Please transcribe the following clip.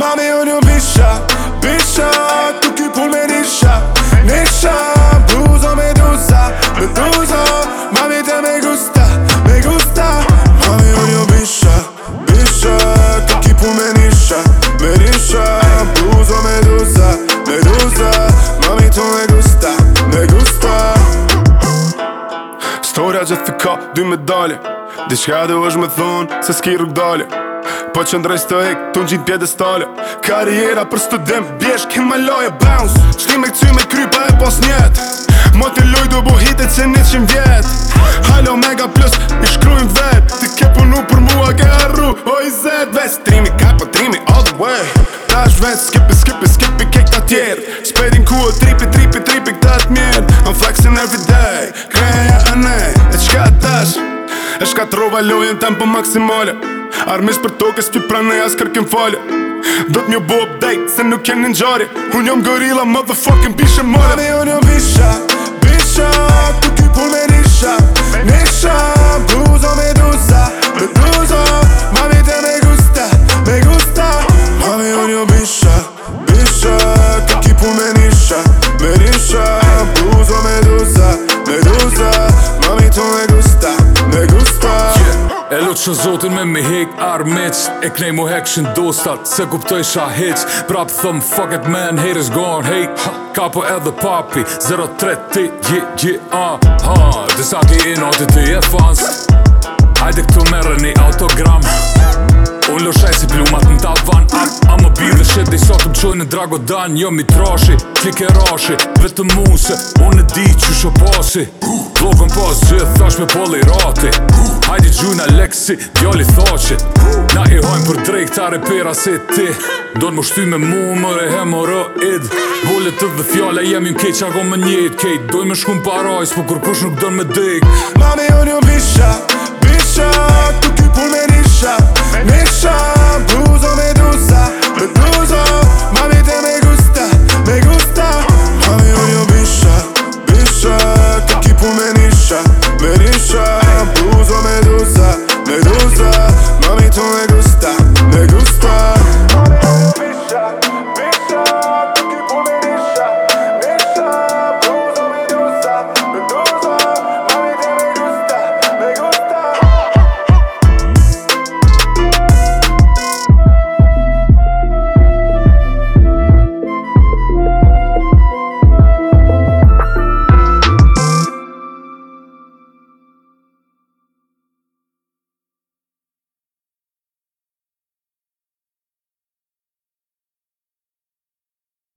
Mami unë një bisha, bisha Tuk i pull me nisha, nisha Buzo me duza, me duza Mami te me gusta, me gusta Mami unë një bisha, bisha Tuk i pull me nisha, me nisha Buzo me duza, me duza Mami te me gusta, me gusta Stora gjithë të ka dy medale Dhe që ka do është me thonë se skirë rukë dole Po qëndroj ndroj sto hek, të në gjitë bjede stale Karriera për student, bjesh, kem loje bounce Shtime me këcuj me kry, pa e pos njet Mo të loj du bo hit e që një qim vjet Halo mega plus, i shkrujnë vet Ti ke punu për mua, ke arru, o i zet Vest, trimi, po trimi, all the way Ta është vest, skipi, skipi, skipi, kek të tjerë Spedin ku o tripi, tripi, tripi, këta të mirë I'm flexin every day, kreja e E qka ta është? E shka të tempo maksimale Armes për tokës që prane as kërkim falje Do t'mjë bo update se nuk jenë njëri Unë jom gorila motherfucking bishë mëllë Mami unë jom visha, visha Ku t'i pulverisha, visha Shë zotin me mi hek armec E knej mu hek shën dostat Se guptoj shë a hec Pra thëm fuck it man Hate is gone hate ha, Ka po edhe papi Zero tre ti yeah gje Ha Disa ki i noti ti e fans Hajde këtu me një autogram Unë lo shaj si plumat në tavan A, a më bi dhe shet dhe i sotëm më në drago dan Jo mi trashi Ti ke rashi Vetë mu se Unë e di që shë posi Logën pos gjithë Thash me poli rati Uh Hajdi gjuna Lexi, djali thoqit Na i hojmë për drejk ta repera se ti Ndonë më shty me mu më rehe më rë id Bullet të dhe fjalla jemi në kej qako më njët kejt Doj me shkum paraj, s'po kur kush nuk dën me dik Mami unë jo bisha, bisha Tu ky pull me një